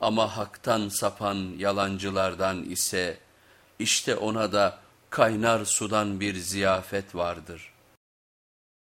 Ama haktan sapan yalancılardan ise işte ona da kaynar sudan bir ziyafet vardır.''